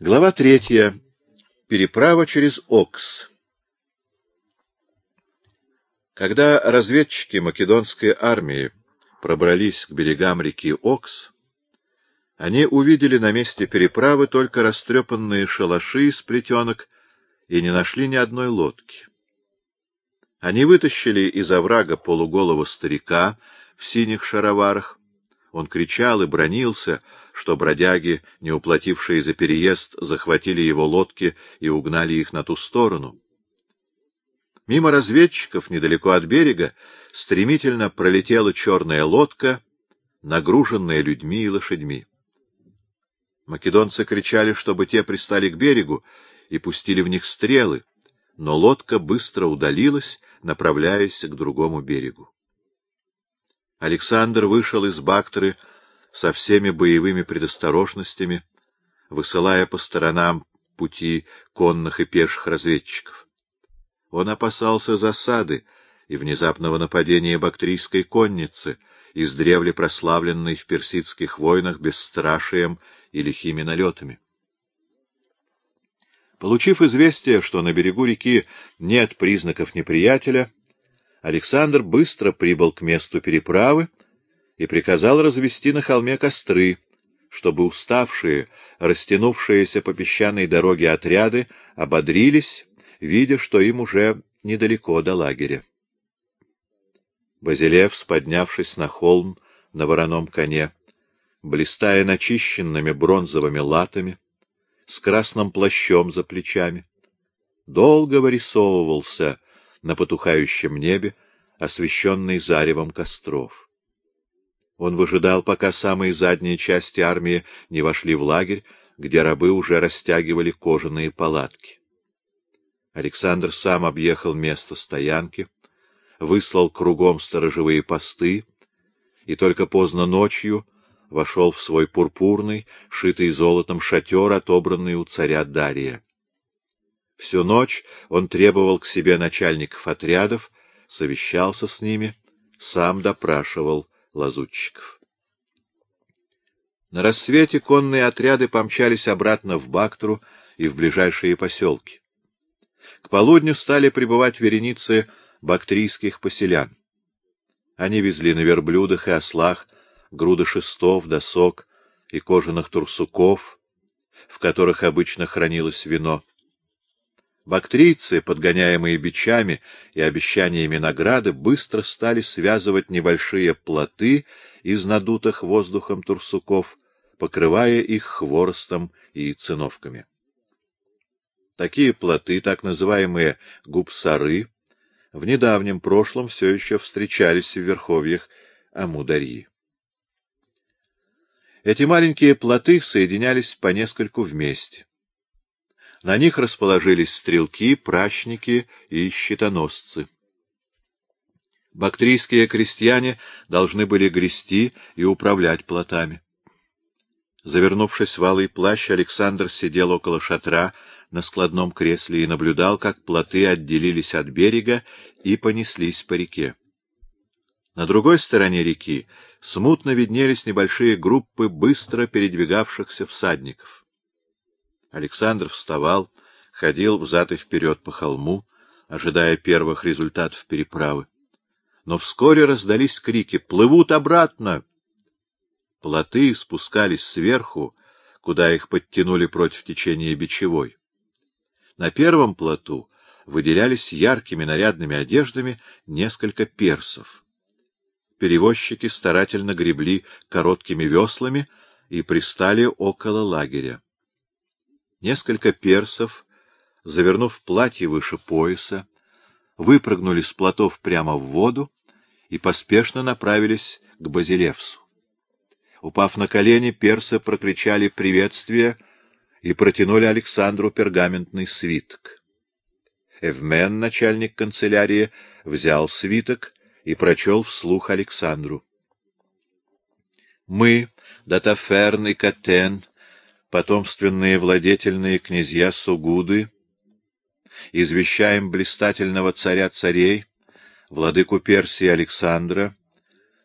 Глава третья. Переправа через Окс. Когда разведчики македонской армии пробрались к берегам реки Окс, они увидели на месте переправы только растрепанные шалаши из плетенок и не нашли ни одной лодки. Они вытащили из оврага полуголого старика в синих шароварах. Он кричал и бронился, что бродяги, не уплатившие за переезд, захватили его лодки и угнали их на ту сторону. Мимо разведчиков, недалеко от берега, стремительно пролетела черная лодка, нагруженная людьми и лошадьми. Македонцы кричали, чтобы те пристали к берегу, и пустили в них стрелы, но лодка быстро удалилась, направляясь к другому берегу. Александр вышел из Бактры со всеми боевыми предосторожностями, высылая по сторонам пути конных и пеших разведчиков. Он опасался засады и внезапного нападения бактрийской конницы, издревле прославленной в персидских войнах бесстрашием и лихими налетами. Получив известие, что на берегу реки нет признаков неприятеля, Александр быстро прибыл к месту переправы и приказал развести на холме костры, чтобы уставшие, растянувшиеся по песчаной дороге отряды ободрились, видя, что им уже недалеко до лагеря. Базилевс, поднявшись на холм на вороном коне, блистая начищенными бронзовыми латами, с красным плащом за плечами, долго вырисовывался на потухающем небе, освещенный заревом костров. Он выжидал, пока самые задние части армии не вошли в лагерь, где рабы уже растягивали кожаные палатки. Александр сам объехал место стоянки, выслал кругом сторожевые посты, и только поздно ночью вошел в свой пурпурный, шитый золотом шатер, отобранный у царя Дария. Всю ночь он требовал к себе начальников отрядов, совещался с ними, сам допрашивал лазутчиков. На рассвете конные отряды помчались обратно в Бактру и в ближайшие поселки. К полудню стали прибывать вереницы бактрийских поселян. Они везли на верблюдах и ослах груды шестов, досок и кожаных турсуков, в которых обычно хранилось вино. Бактрийцы, подгоняемые бичами и обещаниями награды, быстро стали связывать небольшие плоты из надутых воздухом турсуков, покрывая их хворостом и циновками. Такие плоты, так называемые губсары, в недавнем прошлом все еще встречались в верховьях Амударьи. Эти маленькие плоты соединялись по нескольку вместе. На них расположились стрелки, прачники и щитоносцы. Бактрийские крестьяне должны были грести и управлять плотами. Завернувшись в алый плащ, Александр сидел около шатра на складном кресле и наблюдал, как плоты отделились от берега и понеслись по реке. На другой стороне реки смутно виднелись небольшие группы быстро передвигавшихся всадников. Александр вставал, ходил взад и вперед по холму, ожидая первых результатов переправы. Но вскоре раздались крики «Плывут обратно!». Плоты спускались сверху, куда их подтянули против течения бичевой. На первом плоту выделялись яркими нарядными одеждами несколько персов. Перевозчики старательно гребли короткими веслами и пристали около лагеря. Несколько персов, завернув платье выше пояса, выпрыгнули с плотов прямо в воду и поспешно направились к Базилевсу. Упав на колени, персы прокричали приветствие и протянули Александру пергаментный свиток. Эвмен, начальник канцелярии, взял свиток и прочел вслух Александру. «Мы, Датаферн и Катен, потомственные владетельные князья Сугуды, извещаем блистательного царя царей, владыку Персии Александра,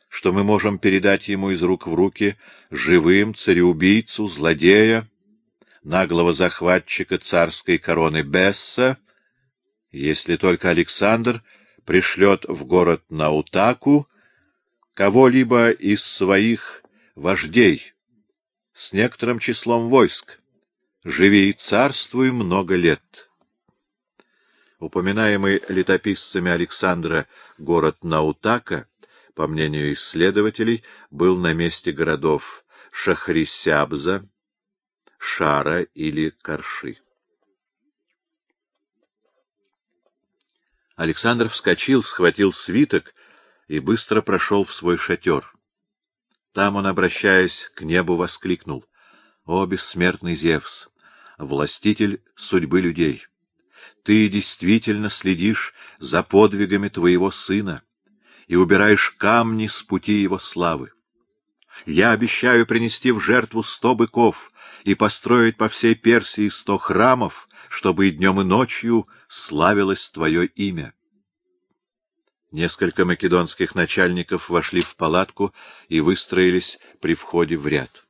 что мы можем передать ему из рук в руки живым цареубийцу, злодея, наглого захватчика царской короны Бесса, если только Александр пришлет в город Наутаку кого-либо из своих вождей с некоторым числом войск. Живи и царствуй много лет. Упоминаемый летописцами Александра город Наутака, по мнению исследователей, был на месте городов Шахрисябза, Шара или Карши. Александр вскочил, схватил свиток и быстро прошел в свой шатер. Там он, обращаясь к небу, воскликнул. — О, бессмертный Зевс, властитель судьбы людей! Ты действительно следишь за подвигами твоего сына и убираешь камни с пути его славы. Я обещаю принести в жертву сто быков и построить по всей Персии сто храмов, чтобы и днем, и ночью славилось твое имя. Несколько македонских начальников вошли в палатку и выстроились при входе в ряд.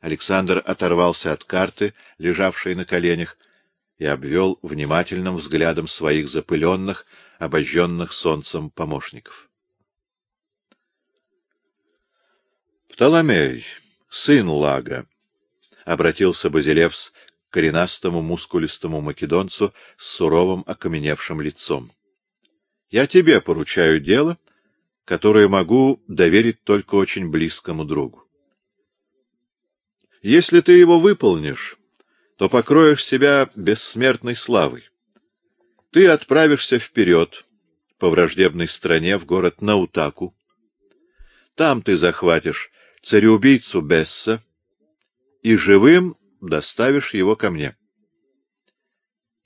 Александр оторвался от карты, лежавшей на коленях, и обвел внимательным взглядом своих запыленных, обожженных солнцем помощников. «Птоломей, сын Лага», — обратился Базилевс к коренастому мускулистому македонцу с суровым окаменевшим лицом. Я тебе поручаю дело, которое могу доверить только очень близкому другу. Если ты его выполнишь, то покроешь себя бессмертной славой. Ты отправишься вперед по враждебной стране в город Наутаку. Там ты захватишь цареубийцу Бесса и живым доставишь его ко мне.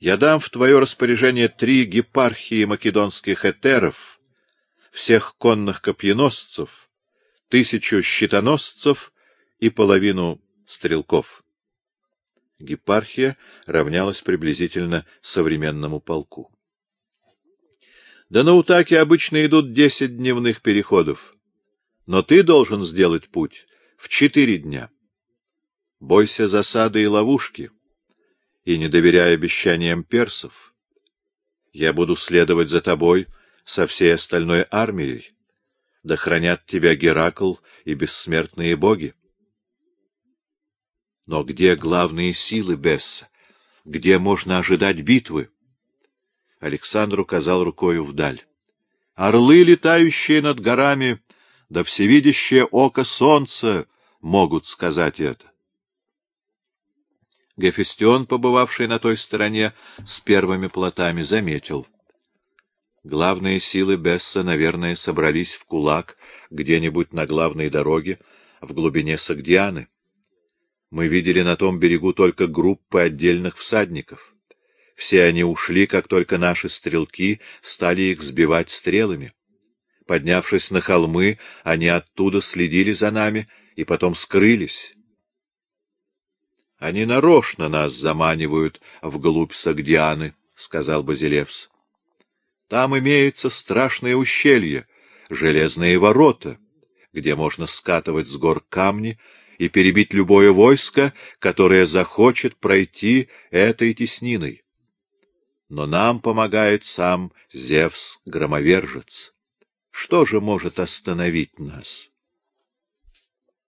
Я дам в твое распоряжение три гепархии македонских этеров, всех конных копьеносцев, тысячу щитоносцев и половину стрелков. Гепархия равнялась приблизительно современному полку. Да на Утаке обычно идут десять дневных переходов, но ты должен сделать путь в четыре дня. Бойся засады и ловушки и не доверяя обещаниям персов. Я буду следовать за тобой со всей остальной армией. Да хранят тебя Геракл и бессмертные боги. Но где главные силы Бесса? Где можно ожидать битвы? Александр указал рукою вдаль. Орлы, летающие над горами, да всевидящее око солнца могут сказать это. Гефестион, побывавший на той стороне с первыми плотами, заметил. Главные силы Бесса, наверное, собрались в кулак где-нибудь на главной дороге в глубине Сагдианы. Мы видели на том берегу только группы отдельных всадников. Все они ушли, как только наши стрелки стали их сбивать стрелами. Поднявшись на холмы, они оттуда следили за нами и потом скрылись. — Они нарочно нас заманивают вглубь Сагдианы, — сказал Базилевс. — Там имеется страшное ущелье, железные ворота, где можно скатывать с гор камни и перебить любое войско, которое захочет пройти этой тесниной. Но нам помогает сам Зевс-громовержец. Что же может остановить нас? —